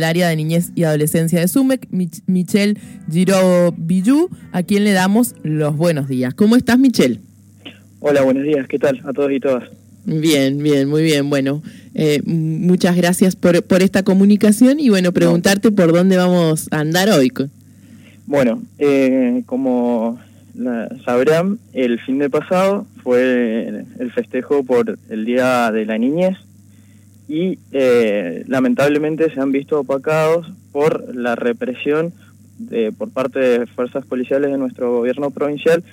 el área de niñez y adolescencia de SUMEC, Michelle Giro Billú, a quien le damos los buenos días. ¿Cómo estás, Michelle? Hola, buenos días. ¿Qué tal a todos y todas? Bien, bien, muy bien. Bueno, eh, muchas gracias por, por, esta comunicación y bueno, preguntarte por dónde vamos a andar hoy. Bueno, eh, como sabrán, el fin de pasado fue el festejo por el Día de la Niñez y eh, lamentablemente se han visto opacados por la represión de, por parte de fuerzas policiales de nuestro gobierno provincial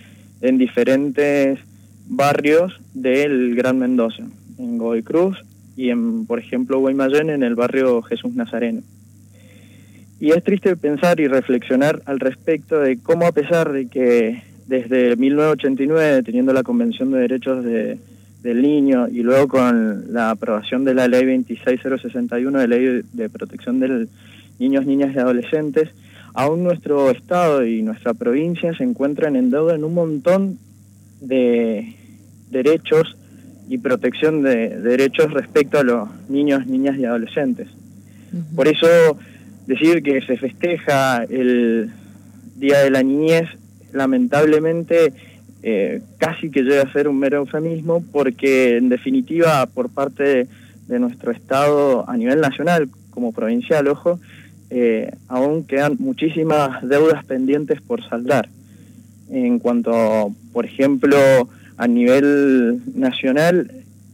en diferentes barrios del Gran Mendoza, en Godoy Cruz y en, por ejemplo, Guaymallén, en el barrio Jesús Nazareno. Y es triste pensar y reflexionar al respecto de cómo a pesar de que desde 1989, teniendo la Convención de Derechos de, del Niño y luego con la aprobación de la Ley 26061 de Ley de Protección de Niños, Niñas y Adolescentes, aún nuestro Estado y nuestra provincia se encuentran en deuda en un montón de derechos y protección de, derechos respecto a los niños, niñas y adolescentes. Por eso decir que se festeja el Día de la Niñez, lamentablemente eh, casi que llega a ser un mero eufemismo, porque en definitiva por parte de, nuestro Estado a nivel nacional, como provincial, ojo, eh, aún quedan muchísimas deudas pendientes por saldar. En cuanto, por ejemplo, a nivel nacional,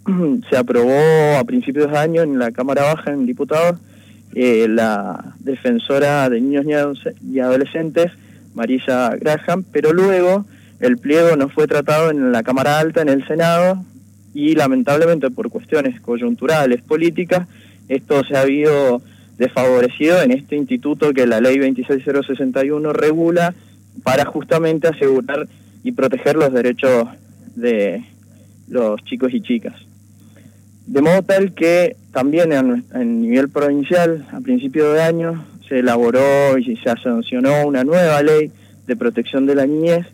se aprobó a principios de año en la Cámara Baja, en diputados, eh, la defensora de niños y adolescentes, Marisa Graham, pero luego el pliego no fue tratado en la Cámara Alta, en el Senado, y lamentablemente por cuestiones coyunturales, políticas, esto se ha habido desfavorecido en este instituto que la ley 26061 regula para justamente asegurar y proteger los derechos de los chicos y chicas. De modo tal que también en, nivel provincial, a principio de año, se elaboró y se sancionó una nueva ley de protección de la niñez,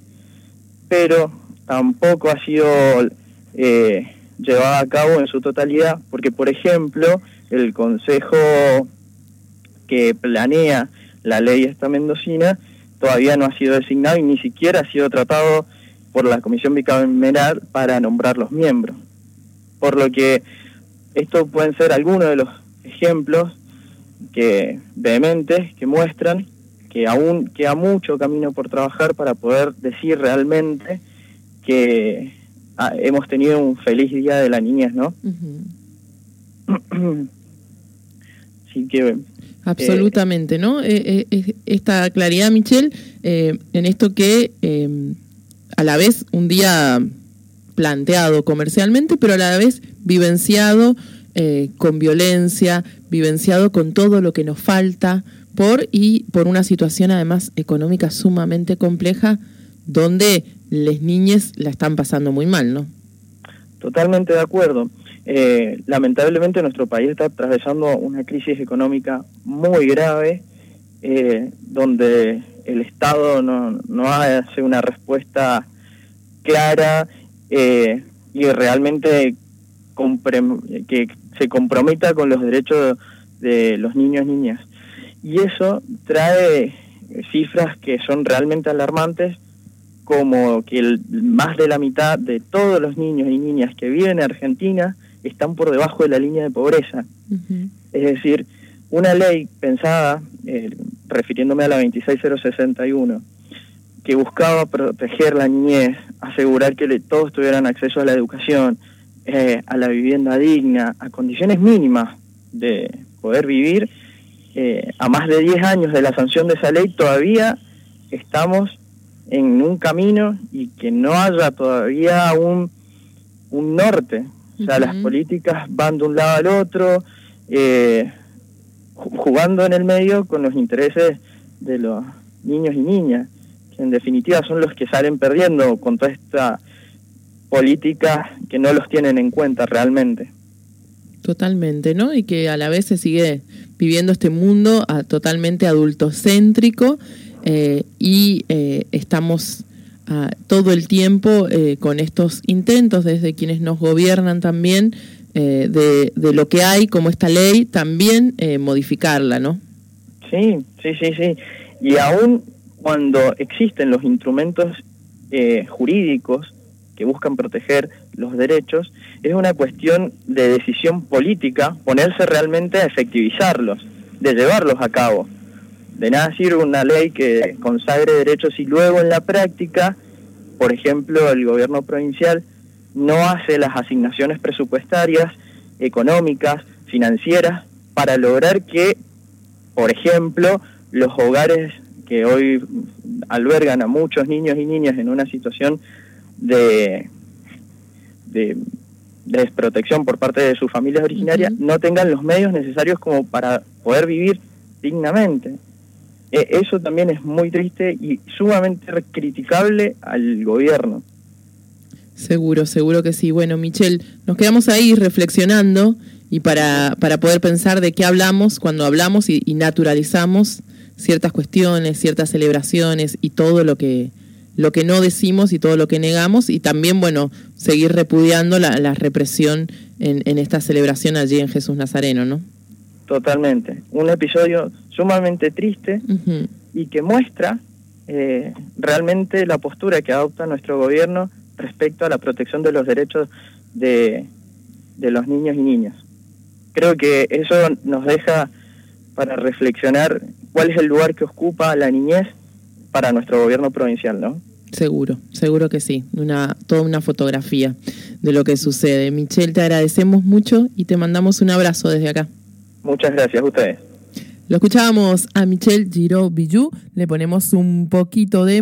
pero tampoco ha sido eh, llevada a cabo en su totalidad, porque por ejemplo, el Consejo que planea la ley esta mendocina todavía no ha sido designado y ni siquiera ha sido tratado por la Comisión Bicameral para nombrar los miembros. Por lo que estos pueden ser algunos de los ejemplos que vehementes que muestran que aún queda mucho camino por trabajar para poder decir realmente que ah, hemos tenido un feliz día de la niñez, ¿no? Así que Absolutamente, ¿no? Eh, eh, esta claridad, Michelle, eh, en esto que a la vez un día planteado comercialmente, pero a la vez vivenciado con violencia, vivenciado con todo lo que nos falta por y por una situación además económica sumamente compleja donde las niñas la están pasando muy mal, ¿no? Totalmente de acuerdo. Eh, lamentablemente nuestro país está atravesando una crisis económica muy grave, eh, donde el Estado no, no, hace una respuesta clara eh, y realmente que se comprometa con los derechos de los niños y niñas. Y eso trae cifras que son realmente alarmantes, como que más de la mitad de todos los niños y niñas que viven en Argentina están por debajo de la línea de pobreza. Es decir, una ley pensada, eh, refiriéndome a la 26061, que buscaba proteger la niñez, asegurar que todos tuvieran acceso a la educación, eh, a la vivienda digna, a condiciones mínimas de poder vivir, eh, a más de 10 años de la sanción de esa ley, todavía estamos en un camino y que no haya todavía un, un norte o sea, las políticas van de un lado al otro, eh, jugando en el medio con los intereses de los niños y niñas, que en definitiva son los que salen perdiendo con toda esta política que no los tienen en cuenta realmente. Totalmente, ¿no? Y que a la vez se sigue viviendo este mundo a, totalmente adultocéntrico eh, y eh, estamos todo el tiempo eh, con estos intentos desde quienes nos gobiernan también eh, de, de, lo que hay como esta ley, también modificarla, ¿no? Sí, sí, sí, sí. Y aún cuando existen los instrumentos jurídicos que buscan proteger los derechos, es una cuestión de decisión política ponerse realmente a efectivizarlos, de llevarlos a cabo. De nada sirve una ley que consagre derechos y luego en la práctica, por ejemplo, el gobierno provincial no hace las asignaciones presupuestarias, económicas, financieras, para lograr que, por ejemplo, los hogares que hoy albergan a muchos niños y niñas en una situación de, de, desprotección por parte de sus familias originarias, no tengan los medios necesarios como para poder vivir dignamente. E, eso también es muy triste y sumamente criticable al gobierno. Seguro, seguro que sí. Bueno, Michelle, nos quedamos ahí reflexionando y para, para poder pensar de qué hablamos cuando hablamos y, naturalizamos ciertas cuestiones, ciertas celebraciones y todo lo que, lo que no decimos y todo lo que negamos y también, bueno, seguir repudiando la, la represión en, en, esta celebración allí en Jesús Nazareno, ¿no? Totalmente. Un episodio sumamente triste y que muestra eh, realmente la postura que adopta nuestro gobierno respecto a la protección de los derechos de, los niños y niñas. Creo que eso nos deja para reflexionar cuál es el lugar que ocupa la niñez para nuestro gobierno provincial, ¿no? Seguro, seguro que sí, una, toda una fotografía de lo que sucede. Michelle, te agradecemos mucho y te mandamos un abrazo desde acá. Muchas gracias a ustedes. Lo escuchábamos a Michelle Giraud Billou, le ponemos un poquito de